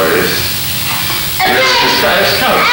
know, it's, it's, it's, it's,